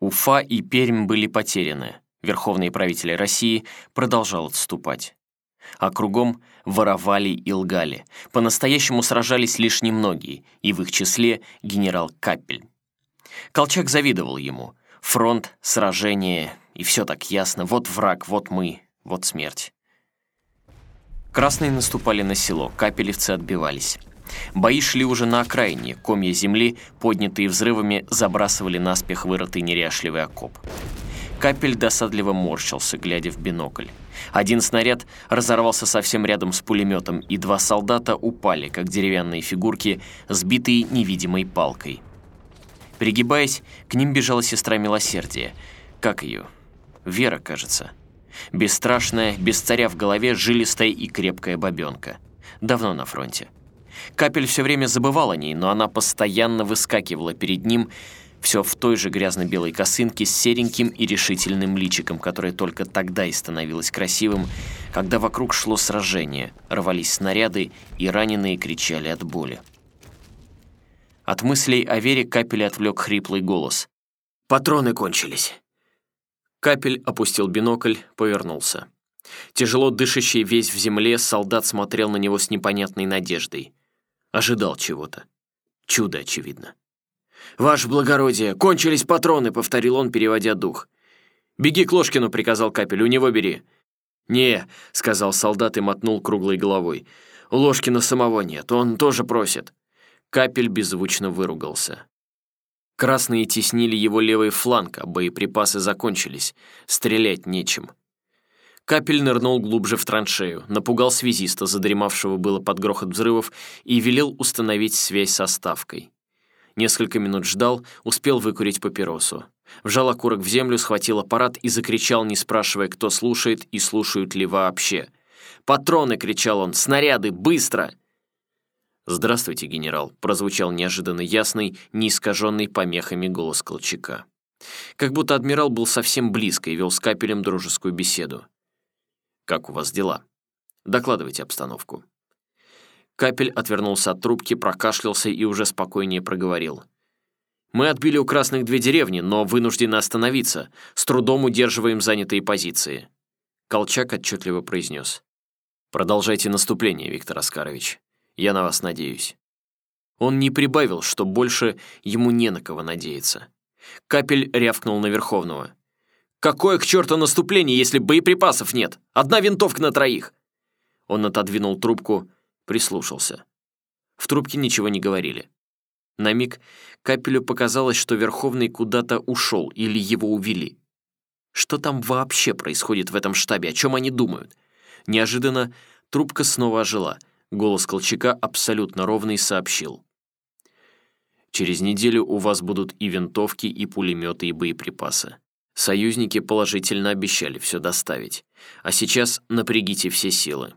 Уфа и Пермь были потеряны. Верховные правители России продолжал отступать. А кругом воровали и лгали. По-настоящему сражались лишь немногие, и в их числе генерал Капель. Колчак завидовал ему. Фронт, сражение, и все так ясно. Вот враг, вот мы, вот смерть. Красные наступали на село, капелевцы отбивались. Бои шли уже на окраине, комья земли, поднятые взрывами, забрасывали наспех вырытый неряшливый окоп. Капель досадливо морщился, глядя в бинокль. Один снаряд разорвался совсем рядом с пулеметом, и два солдата упали, как деревянные фигурки, сбитые невидимой палкой. Пригибаясь, к ним бежала сестра милосердия. Как ее? Вера, кажется. Бесстрашная, без царя в голове, жилистая и крепкая бабенка. Давно на фронте. Капель все время забывал о ней, но она постоянно выскакивала перед ним, все в той же грязно-белой косынке с сереньким и решительным личиком, которое только тогда и становилось красивым, когда вокруг шло сражение, рвались снаряды и раненые кричали от боли. От мыслей о Вере Капель отвлек хриплый голос. «Патроны кончились!» Капель опустил бинокль, повернулся. Тяжело дышащий весь в земле, солдат смотрел на него с непонятной надеждой. Ожидал чего-то. Чудо, очевидно. «Ваше благородие, кончились патроны», — повторил он, переводя дух. «Беги к Ложкину», — приказал Капель, — «у него бери». «Не», — сказал солдат и мотнул круглой головой. «У Ложкина самого нет, он тоже просит». Капель беззвучно выругался. Красные теснили его левый фланг, а боеприпасы закончились. Стрелять нечем. Капель нырнул глубже в траншею, напугал связиста, задремавшего было под грохот взрывов, и велел установить связь со ставкой. Несколько минут ждал, успел выкурить папиросу. Вжал окурок в землю, схватил аппарат и закричал, не спрашивая, кто слушает и слушают ли вообще. «Патроны!» — кричал он. «Снаряды! Быстро!» «Здравствуйте, генерал», — прозвучал неожиданно ясный, неискаженный помехами голос Колчака. Как будто адмирал был совсем близко и вел с капелем дружескую беседу. «Как у вас дела? Докладывайте обстановку». Капель отвернулся от трубки, прокашлялся и уже спокойнее проговорил. «Мы отбили у красных две деревни, но вынуждены остановиться. С трудом удерживаем занятые позиции». Колчак отчетливо произнес. «Продолжайте наступление, Виктор Оскарович. Я на вас надеюсь». Он не прибавил, что больше ему не на кого надеяться. Капель рявкнул на Верховного. «Какое к черту наступление, если боеприпасов нет? Одна винтовка на троих!» Он отодвинул трубку, прислушался. В трубке ничего не говорили. На миг Капелю показалось, что Верховный куда-то ушел или его увели. Что там вообще происходит в этом штабе, о чем они думают? Неожиданно трубка снова ожила — Голос Колчака абсолютно ровный сообщил. «Через неделю у вас будут и винтовки, и пулеметы, и боеприпасы. Союзники положительно обещали все доставить. А сейчас напрягите все силы.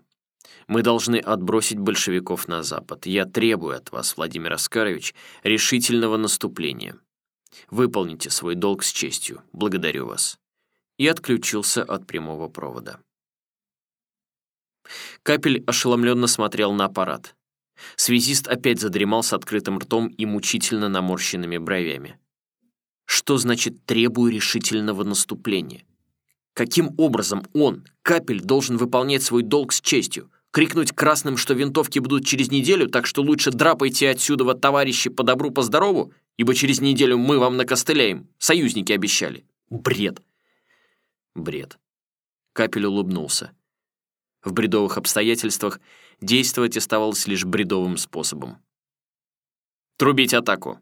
Мы должны отбросить большевиков на запад. Я требую от вас, Владимир Оскарович, решительного наступления. Выполните свой долг с честью. Благодарю вас». И отключился от прямого провода. Капель ошеломленно смотрел на аппарат. Связист опять задремал с открытым ртом и мучительно наморщенными бровями. Что значит «требую решительного наступления»? Каким образом он, Капель, должен выполнять свой долг с честью? Крикнуть красным, что винтовки будут через неделю, так что лучше драпайте отсюда, вот, товарищи, по добру, по здорову, ибо через неделю мы вам накостыляем, союзники обещали. Бред. Бред. Капель улыбнулся. В бредовых обстоятельствах действовать оставалось лишь бредовым способом. «Трубить атаку!»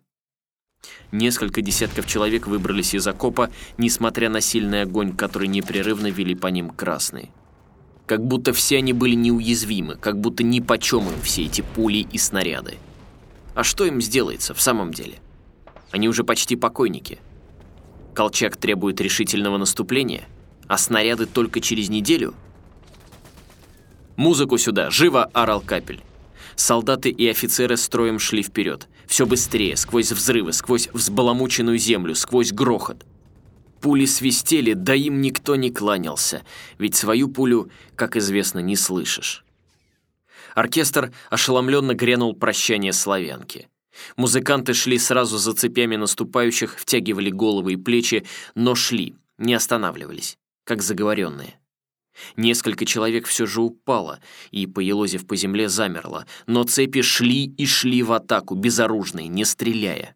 Несколько десятков человек выбрались из окопа, несмотря на сильный огонь, который непрерывно вели по ним красные. Как будто все они были неуязвимы, как будто ни почем им все эти пули и снаряды. А что им сделается в самом деле? Они уже почти покойники. Колчак требует решительного наступления, а снаряды только через неделю — «Музыку сюда! Живо!» – орал Капель. Солдаты и офицеры строем шли вперед. Все быстрее, сквозь взрывы, сквозь взбаламученную землю, сквозь грохот. Пули свистели, да им никто не кланялся, ведь свою пулю, как известно, не слышишь. Оркестр ошеломленно грянул прощание славянки. Музыканты шли сразу за цепями наступающих, втягивали головы и плечи, но шли, не останавливались, как заговоренные. Несколько человек все же упало и, поелозив по земле, замерло, но цепи шли и шли в атаку, безоружные, не стреляя.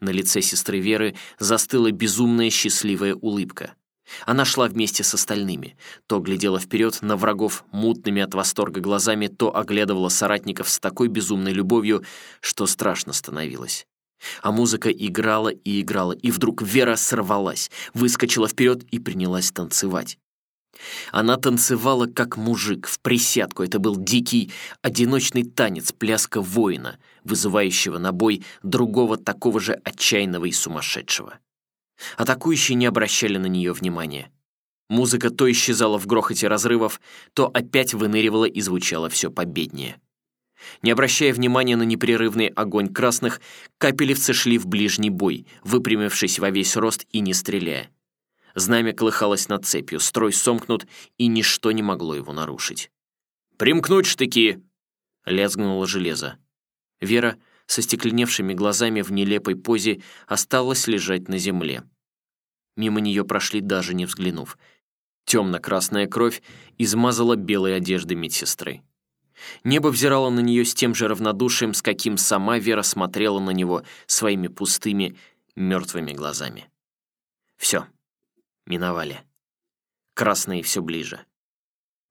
На лице сестры Веры застыла безумная счастливая улыбка. Она шла вместе с остальными, то глядела вперед на врагов мутными от восторга глазами, то оглядывала соратников с такой безумной любовью, что страшно становилось. А музыка играла и играла, и вдруг Вера сорвалась, выскочила вперед и принялась танцевать. Она танцевала как мужик, в присядку. Это был дикий, одиночный танец, пляска воина, вызывающего на бой другого такого же отчаянного и сумасшедшего. Атакующие не обращали на нее внимания. Музыка то исчезала в грохоте разрывов, то опять выныривала и звучала все победнее. Не обращая внимания на непрерывный огонь красных, капелевцы шли в ближний бой, выпрямившись во весь рост и не стреляя. Знамя колыхалось над цепью, строй сомкнут, и ничто не могло его нарушить. «Примкнуть штыки!» — лязгнуло железо. Вера со стекленевшими глазами в нелепой позе осталась лежать на земле. Мимо нее прошли, даже не взглянув. Темно-красная кровь измазала белые одежды медсестры. Небо взирало на нее с тем же равнодушием, с каким сама Вера смотрела на него своими пустыми, мертвыми глазами. Все. Миновали. Красные все ближе.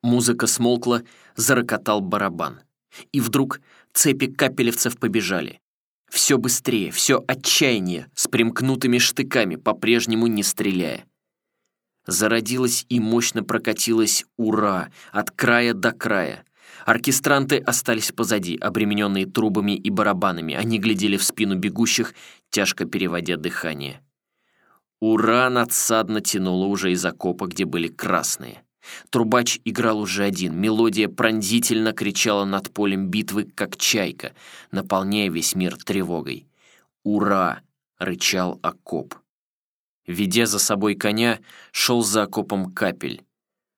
Музыка смолкла, зарокотал барабан. И вдруг цепи капелевцев побежали. Все быстрее, все отчаяние, с примкнутыми штыками, по-прежнему не стреляя. Зародилась и мощно прокатилась «Ура!» от края до края. Оркестранты остались позади, обремененные трубами и барабанами. Они глядели в спину бегущих, тяжко переводя дыхание. Ура надсадно тянуло уже из окопа, где были красные. Трубач играл уже один, мелодия пронзительно кричала над полем битвы, как чайка, наполняя весь мир тревогой. «Ура!» — рычал окоп. Ведя за собой коня, шел за окопом капель.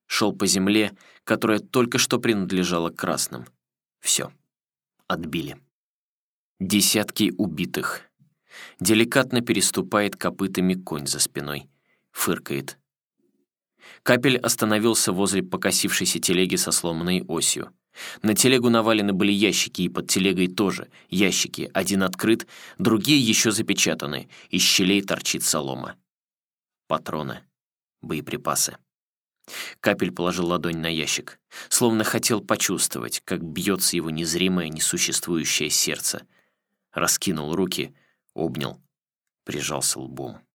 Шел по земле, которая только что принадлежала красным. Все. Отбили. Десятки убитых. Деликатно переступает копытами конь за спиной. Фыркает. Капель остановился возле покосившейся телеги со сломанной осью. На телегу навалены были ящики, и под телегой тоже. Ящики, один открыт, другие еще запечатаны, из щелей торчит солома. Патроны, боеприпасы. Капель положил ладонь на ящик, словно хотел почувствовать, как бьется его незримое, несуществующее сердце. Раскинул руки, обнял, прижался лбом.